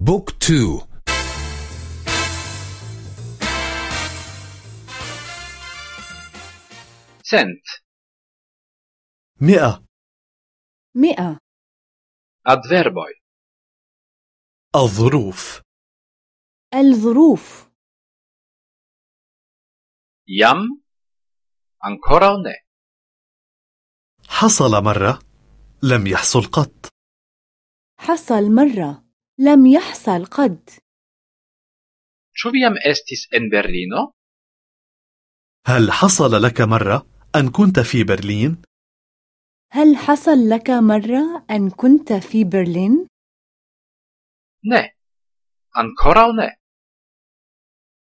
بوك تو. سنت. مئة. مئة. Adverboj الظروف. الظروف. Ancora ne. حصل مرة. لم يحصل قط. حصل مرة. لم يحصل قد Ĉu vi jam estis en Berlino? هل حصل لك مرة أن كنت في برلين؟ هل حصل لك مرة أن كنت في برلين؟ Ne. Ankoraŭ ne.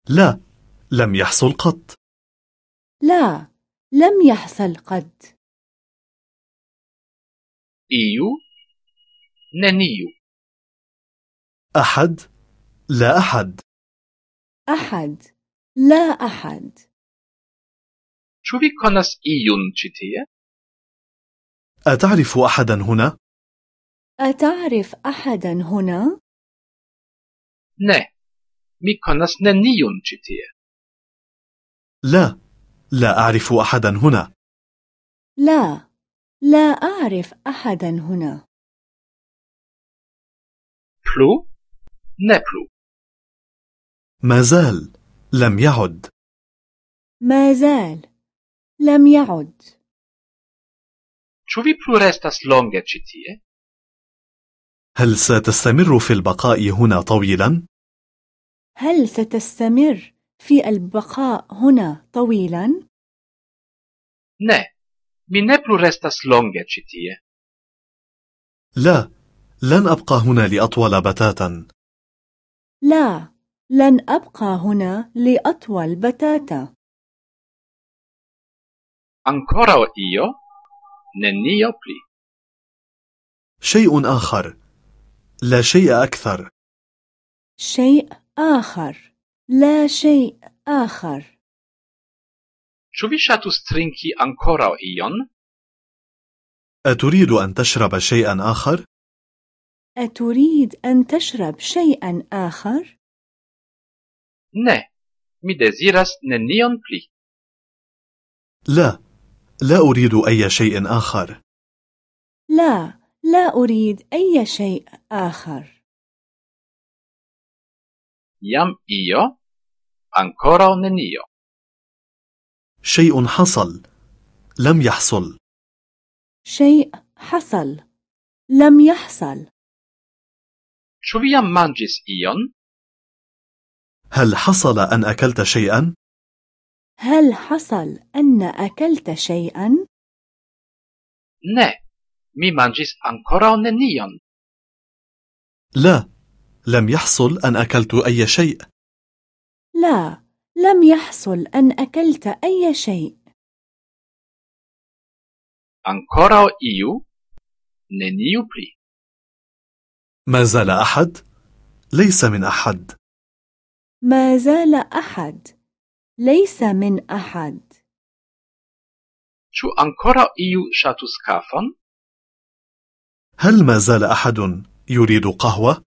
لا لم يحصل قط لا لم يحصل قد Iu? Neniu. أحد لا أحد أحد لا أحد vi konas iun ĉi tie? أتعرف أحدا هنا؟ أتعرف أحدا هنا؟ Mi konas neniun ĉi tie. لا لا أعرف أحدا هنا لا لا أعرف أحدا هنا Plu? Plu. ما زال لم يعد ما زال لم يعد Ĉu vi plu restas longe ĉi tie? هل ستستمر في البقاء هنا طويلا؟ هل ستستمر في البقاء هنا طويلا؟ Ne. Mi ne plu restas longe ĉi tie. لا لن أبقى هنا لأطول بتاتا لا لن أبقى هنا لأطول بتاتا Ankoraŭ io? Nenio pli. شيء آخر لا شيء أكثر شيء آخر لا شيء آخر Ĉu vi ŝatus trinki ankoraŭ ion? أتريد أن تشرب شيئا آخر؟ أتريد أن تشرب شيئا آخر؟ Ne. Mi deziras nenion pli. لا لا أريد أي شيء آخر لا لا أريد أي شيء آخر Jam io? Ankoraŭ nenio. شيء حصل لم يحصل شيء حصل لم يحصل Ĉu vi jam manĝis ion? هل حصل أن أكلت شيئا؟ هل حصل أن أكلت شيئا؟ Ne. Mi manĝis ankoraŭ nenion. لا لم يحصل أن أكلت أي شيء لا لم يحصل أن أكلت أي شيء Ankoraŭ iu? Neniu pli. ما زال أحد؟ ليس من أحد ما زال أحد ليس من أحد Ĉu ankoraŭ iu ŝatus kafon? هل ما زال أحد يريد قهوة؟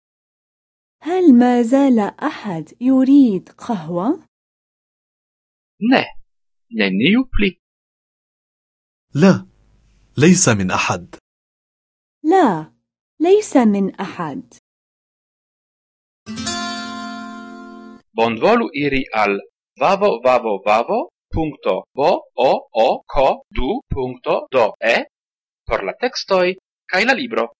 هل ما زال أحد يريد قهوة؟ Ne. Neniu pli. لا ليس من أحد لا ليس من أحد Bonvolu iri al vavovavovavo.bo o o ko du punto do e por la tekstoj kaj la libro.